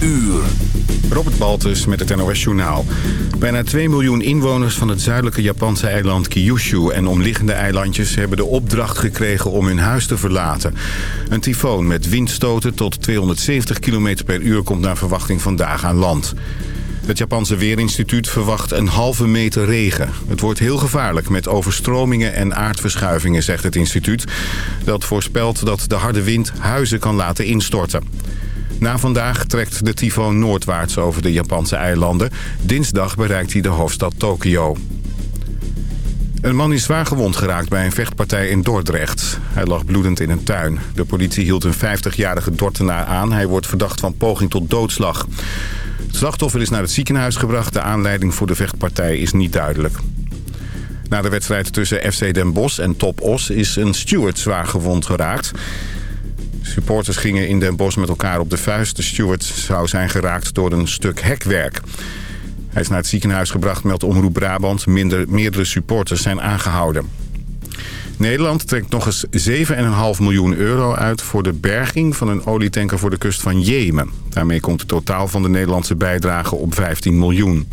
uur. Robert Baltus met het NOS Journaal. Bijna 2 miljoen inwoners van het zuidelijke Japanse eiland Kyushu... en omliggende eilandjes hebben de opdracht gekregen om hun huis te verlaten. Een tyfoon met windstoten tot 270 km per uur komt naar verwachting vandaag aan land. Het Japanse Weerinstituut verwacht een halve meter regen. Het wordt heel gevaarlijk met overstromingen en aardverschuivingen, zegt het instituut. Dat voorspelt dat de harde wind huizen kan laten instorten. Na vandaag trekt de tyfoon noordwaarts over de Japanse eilanden. Dinsdag bereikt hij de hoofdstad Tokio. Een man is zwaar gewond geraakt bij een vechtpartij in Dordrecht. Hij lag bloedend in een tuin. De politie hield een 50-jarige Dortenaar aan. Hij wordt verdacht van poging tot doodslag. Het slachtoffer is naar het ziekenhuis gebracht. De aanleiding voor de vechtpartij is niet duidelijk. Na de wedstrijd tussen FC Den Bosch en Top Os is een steward zwaar gewond geraakt. Supporters gingen in Den Bosch met elkaar op de vuist. De steward zou zijn geraakt door een stuk hekwerk. Hij is naar het ziekenhuis gebracht, meldt Omroep Brabant. Minder, meerdere supporters zijn aangehouden. Nederland trekt nog eens 7,5 miljoen euro uit voor de berging van een olietanker voor de kust van Jemen. Daarmee komt het totaal van de Nederlandse bijdrage op 15 miljoen.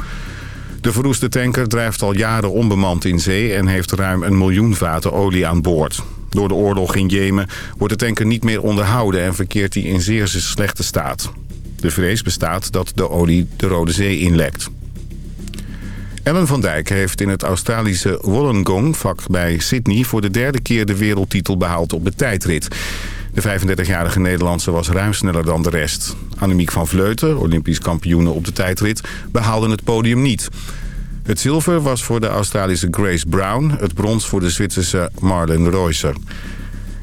De verroeste tanker drijft al jaren onbemand in zee en heeft ruim een miljoen vaten olie aan boord. Door de oorlog in Jemen wordt de tanker niet meer onderhouden en verkeert hij in zeer slechte staat. De vrees bestaat dat de olie de Rode Zee inlekt. Ellen van Dijk heeft in het Australische Wollongong vak bij Sydney... voor de derde keer de wereldtitel behaald op de tijdrit. De 35-jarige Nederlandse was ruim sneller dan de rest. Annemiek van Vleuten, olympisch kampioene op de tijdrit, behaalde het podium niet. Het zilver was voor de Australische Grace Brown, het brons voor de Zwitserse Marlon Reusser.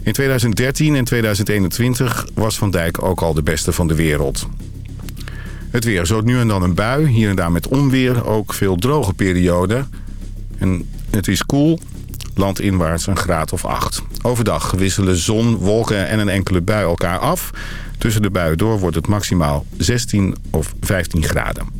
In 2013 en 2021 was Van Dijk ook al de beste van de wereld. Het weer, zo nu en dan een bui, hier en daar met onweer, ook veel droge perioden. En het is koel, landinwaarts een graad of 8. Overdag wisselen zon, wolken en een enkele bui elkaar af. Tussen de buien door wordt het maximaal 16 of 15 graden.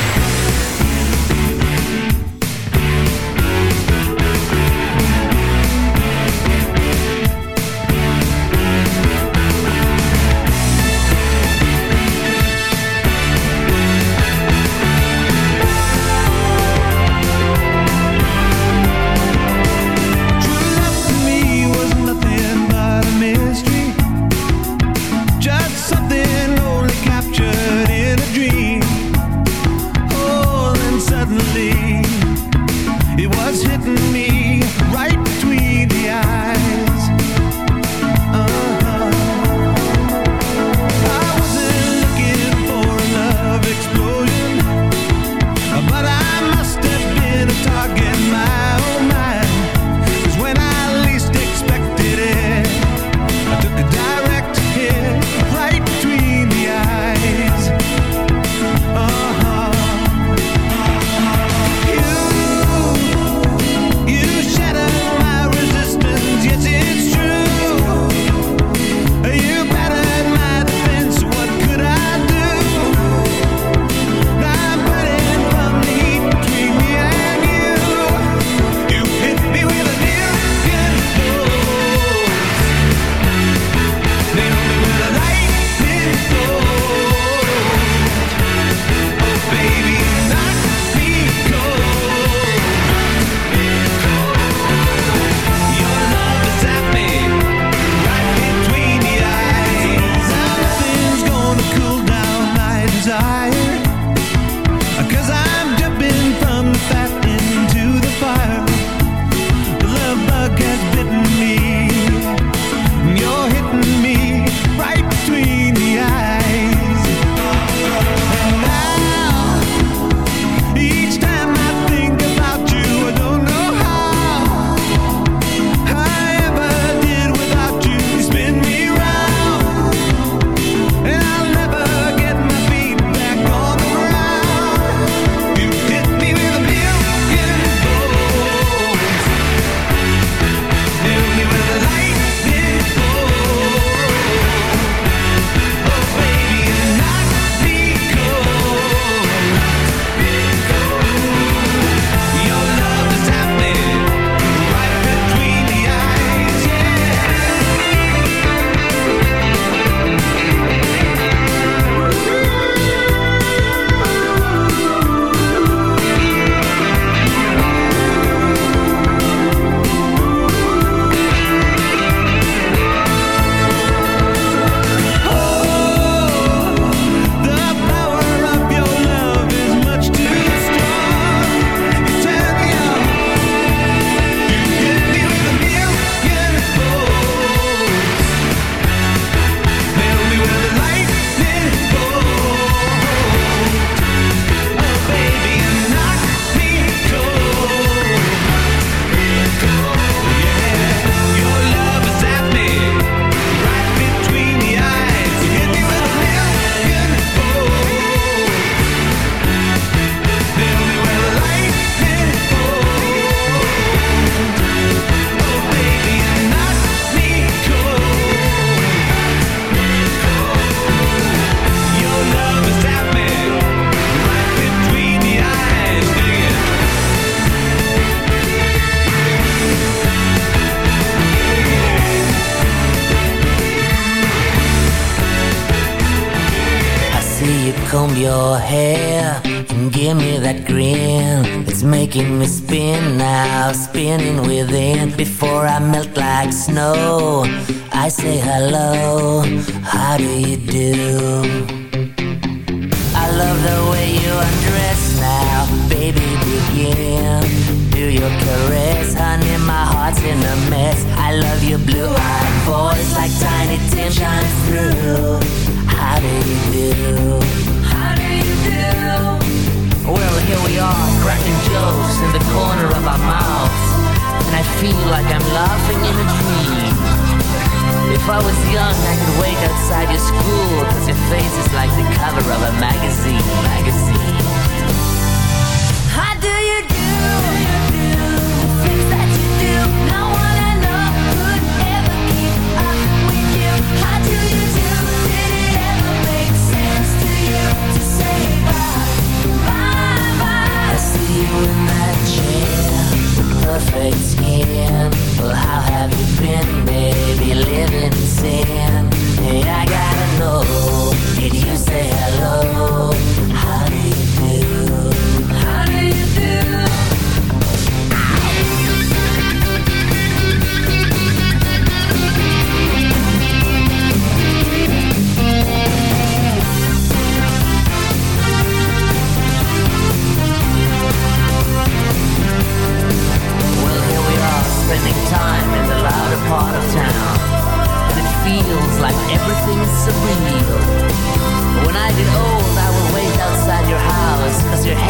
perfect skin. Well, how have you been, baby? Living in sin. Hey, I gotta know. Did you say hello?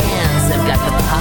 hands have got the power.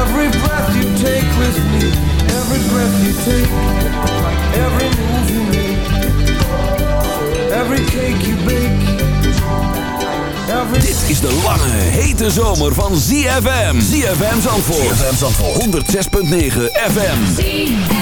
Every breath you take with me Every breath you take Every move you make Every cake you bake every... Dit is de lange, hete zomer van ZFM. ZFM Zandvoort. ZFM Zandvoort. 106.9 FM. ZFM.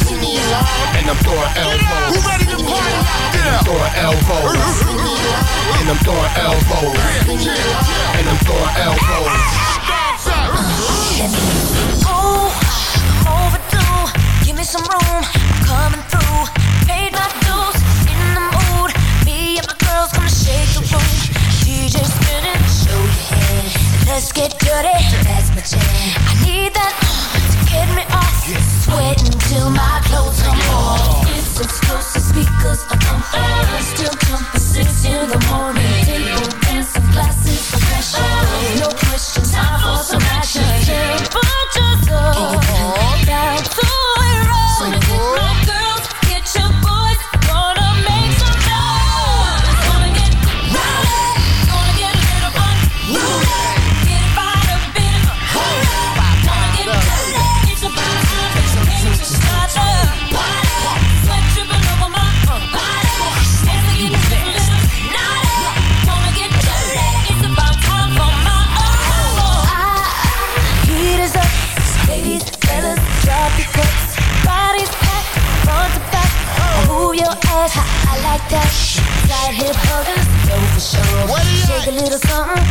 And I'm throwing elbows. Who ready to party? And I'm throwing elbows. And I'm throwing elbows. And I'm throwing elbows. Ooh, overdue. Give me some room. Coming through. Paid my dues. In the mood. Me and my girls gonna shake the room. DJ spinning. Show your head. Let's get dirty. That's my jam. I need that get me off. Sweating till my clothes come off. It's those exclusive speakers. I'm on. little something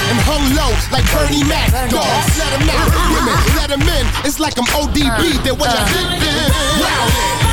and hung low like Bernie Mac. Dogs, let them out. Women, let them in. It's like I'm ODB. Uh, They're what uh. you think. Wow.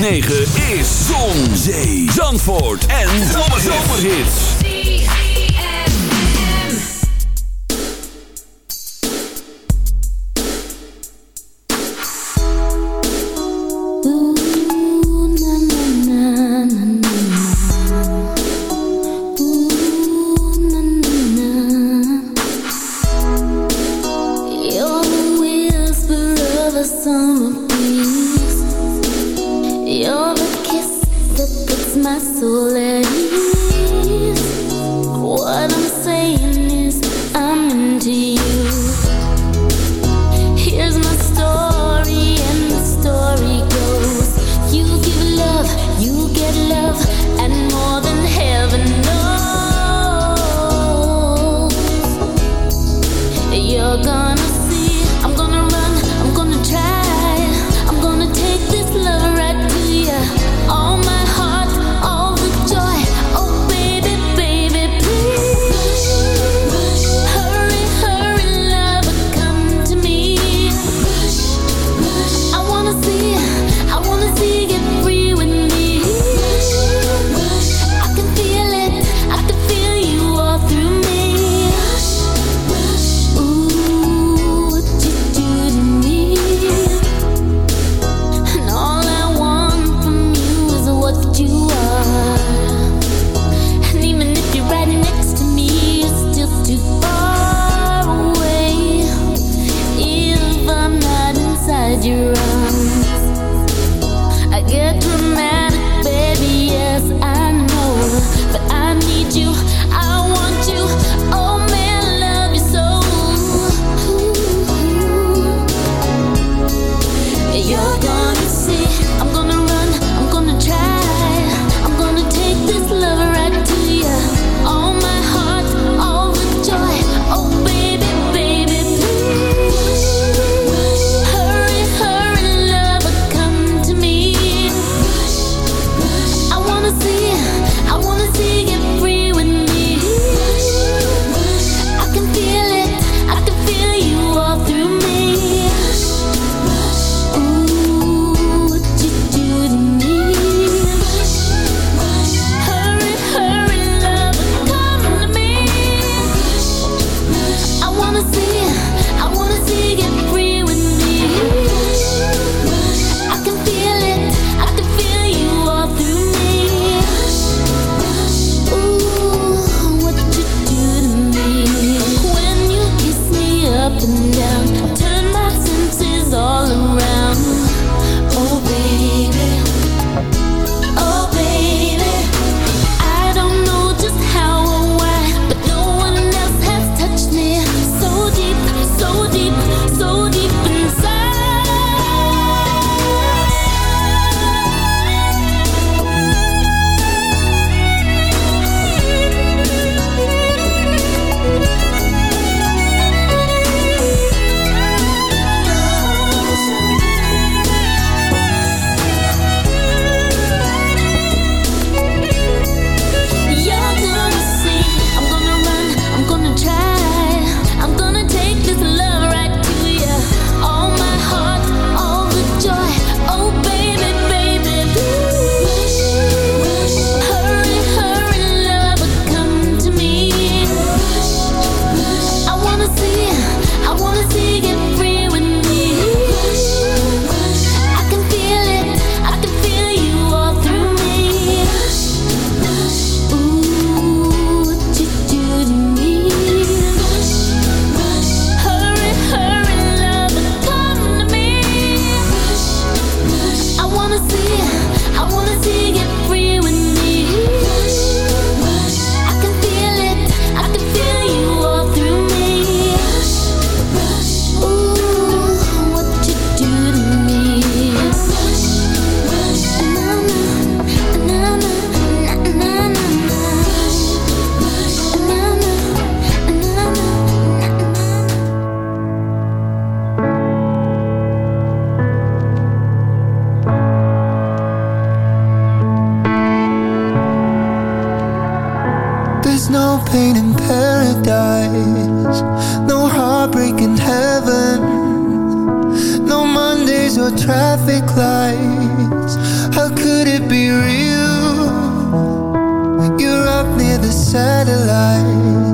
9. to pain in paradise. No heartbreak in heaven. No Mondays or traffic lights. How could it be real? You're up near the satellites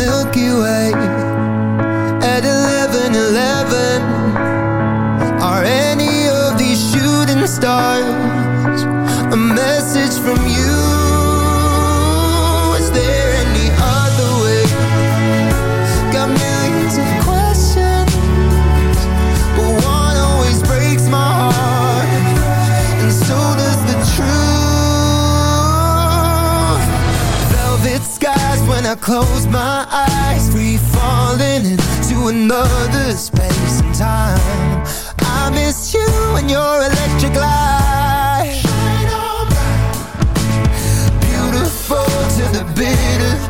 Milky Way when I close my eyes, free falling into another space and time. I miss you and your electric light. Shine on bright. Beautiful to the bitter